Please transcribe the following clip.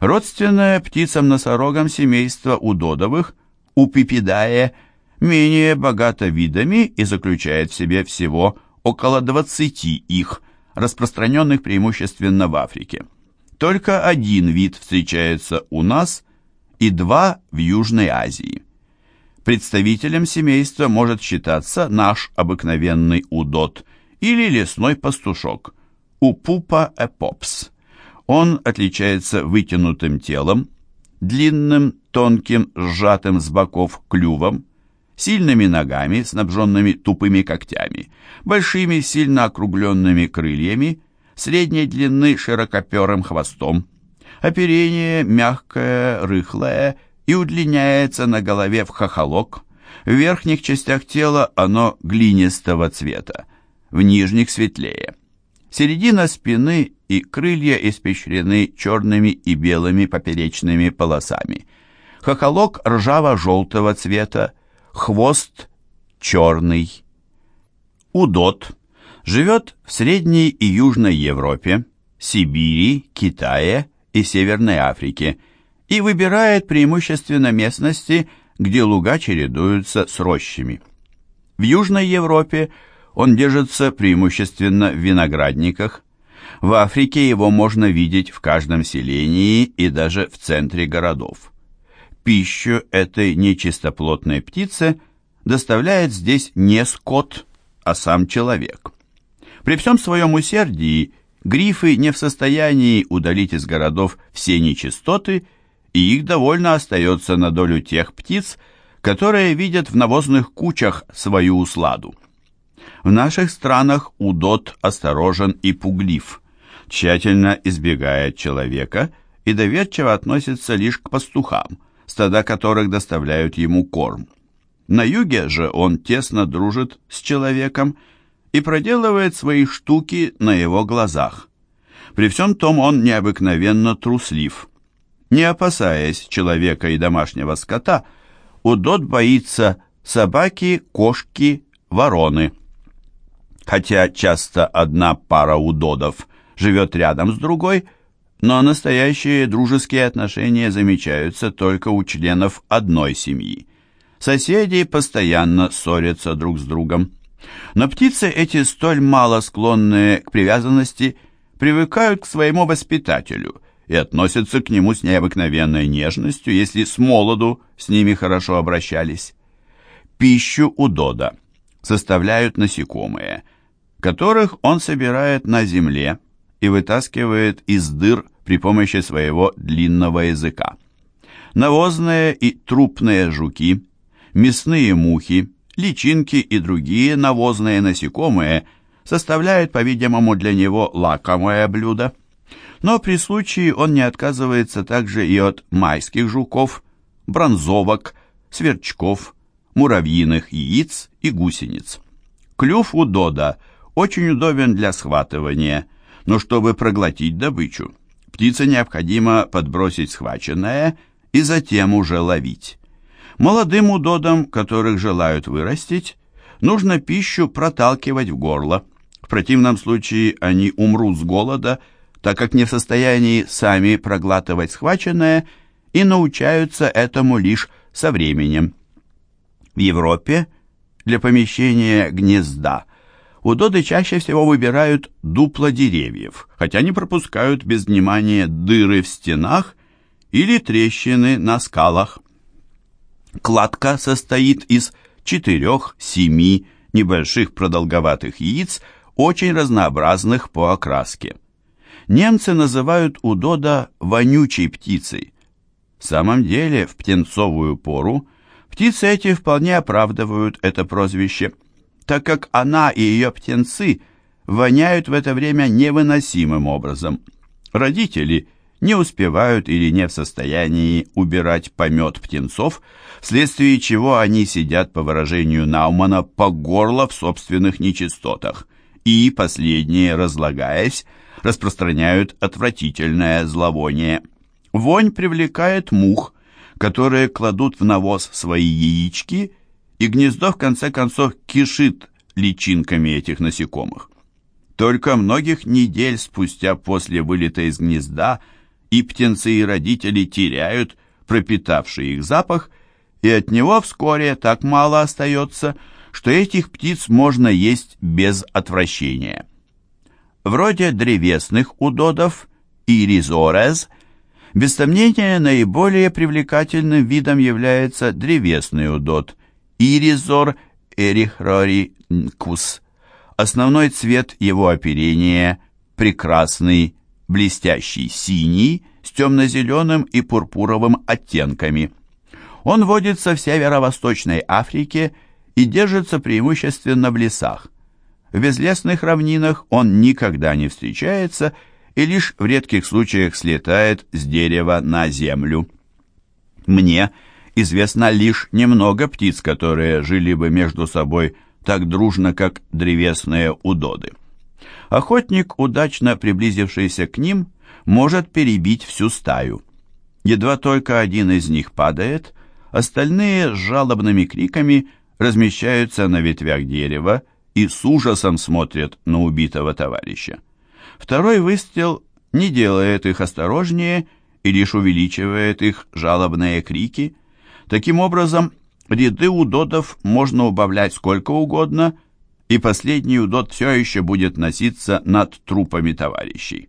Родственная птицам-носорогам семейства удодовых, упипидае, менее богата видами и заключает в себе всего около 20 их, распространенных преимущественно в Африке. Только один вид встречается у нас и два в Южной Азии. Представителем семейства может считаться наш обыкновенный удот или лесной пастушок Упупа эпопс. Он отличается вытянутым телом, длинным, тонким, сжатым с боков клювом, сильными ногами, снабженными тупыми когтями, большими сильно округленными крыльями, средней длины широкоперым хвостом. Оперение мягкое, рыхлое и удлиняется на голове в хохолок. В верхних частях тела оно глинистого цвета, в нижних светлее. Середина спины и крылья испещрены черными и белыми поперечными полосами. Хохолок ржаво-желтого цвета, хвост черный. Удот живет в Средней и Южной Европе, Сибири, Китае и Северной Африке и выбирает преимущественно местности, где луга чередуются с рощами. В Южной Европе он держится преимущественно в виноградниках, в Африке его можно видеть в каждом селении и даже в центре городов. Пищу этой нечистоплотной птице доставляет здесь не скот, а сам человек. При всем своем усердии грифы не в состоянии удалить из городов все нечистоты, и их довольно остается на долю тех птиц, которые видят в навозных кучах свою усладу. В наших странах удот осторожен и пуглив, тщательно избегает человека и доверчиво относится лишь к пастухам, стада которых доставляют ему корм. На юге же он тесно дружит с человеком и проделывает свои штуки на его глазах. При всем том он необыкновенно труслив. Не опасаясь человека и домашнего скота, удот боится собаки, кошки, вороны. Хотя часто одна пара удодов живет рядом с другой, но настоящие дружеские отношения замечаются только у членов одной семьи. Соседи постоянно ссорятся друг с другом. Но птицы эти, столь мало склонные к привязанности, привыкают к своему воспитателю и относятся к нему с необыкновенной нежностью, если с молоду с ними хорошо обращались. Пищу у Дода составляют насекомые, которых он собирает на земле и вытаскивает из дыр при помощи своего длинного языка. Навозные и трупные жуки, мясные мухи, личинки и другие навозные насекомые составляют, по-видимому, для него лакомое блюдо. Но при случае он не отказывается также и от майских жуков, бронзовок, сверчков, муравьиных яиц и гусениц. Клюв у дода очень удобен для схватывания, но чтобы проглотить добычу, птице необходимо подбросить схваченное и затем уже ловить. Молодым удодам, которых желают вырастить, нужно пищу проталкивать в горло. В противном случае они умрут с голода, так как не в состоянии сами проглатывать схваченное и научаются этому лишь со временем. В Европе для помещения гнезда удоды чаще всего выбирают дупла деревьев, хотя не пропускают без внимания дыры в стенах или трещины на скалах. Кладка состоит из четырех-семи небольших продолговатых яиц, очень разнообразных по окраске. Немцы называют удода вонючей птицей. В самом деле, в птенцовую пору птицы эти вполне оправдывают это прозвище, так как она и ее птенцы воняют в это время невыносимым образом. Родители – не успевают или не в состоянии убирать помет птенцов, вследствие чего они сидят, по выражению Наумана, по горло в собственных нечистотах, и, последние, разлагаясь, распространяют отвратительное зловоние. Вонь привлекает мух, которые кладут в навоз свои яички, и гнездо в конце концов кишит личинками этих насекомых. Только многих недель спустя после вылета из гнезда – и птенцы и родители теряют пропитавший их запах, и от него вскоре так мало остается, что этих птиц можно есть без отвращения. Вроде древесных удодов и ризорез, без сомнения наиболее привлекательным видом является древесный удод иризор эрихроринкус. Основной цвет его оперения прекрасный, блестящий синий с темно-зеленым и пурпуровым оттенками. Он водится в северо-восточной Африке и держится преимущественно в лесах. В безлесных равнинах он никогда не встречается и лишь в редких случаях слетает с дерева на землю. Мне известно лишь немного птиц, которые жили бы между собой так дружно, как древесные удоды. Охотник, удачно приблизившийся к ним, может перебить всю стаю. Едва только один из них падает, остальные с жалобными криками размещаются на ветвях дерева и с ужасом смотрят на убитого товарища. Второй выстрел не делает их осторожнее и лишь увеличивает их жалобные крики. Таким образом, ряды удодов можно убавлять сколько угодно – и последний удот все еще будет носиться над трупами товарищей.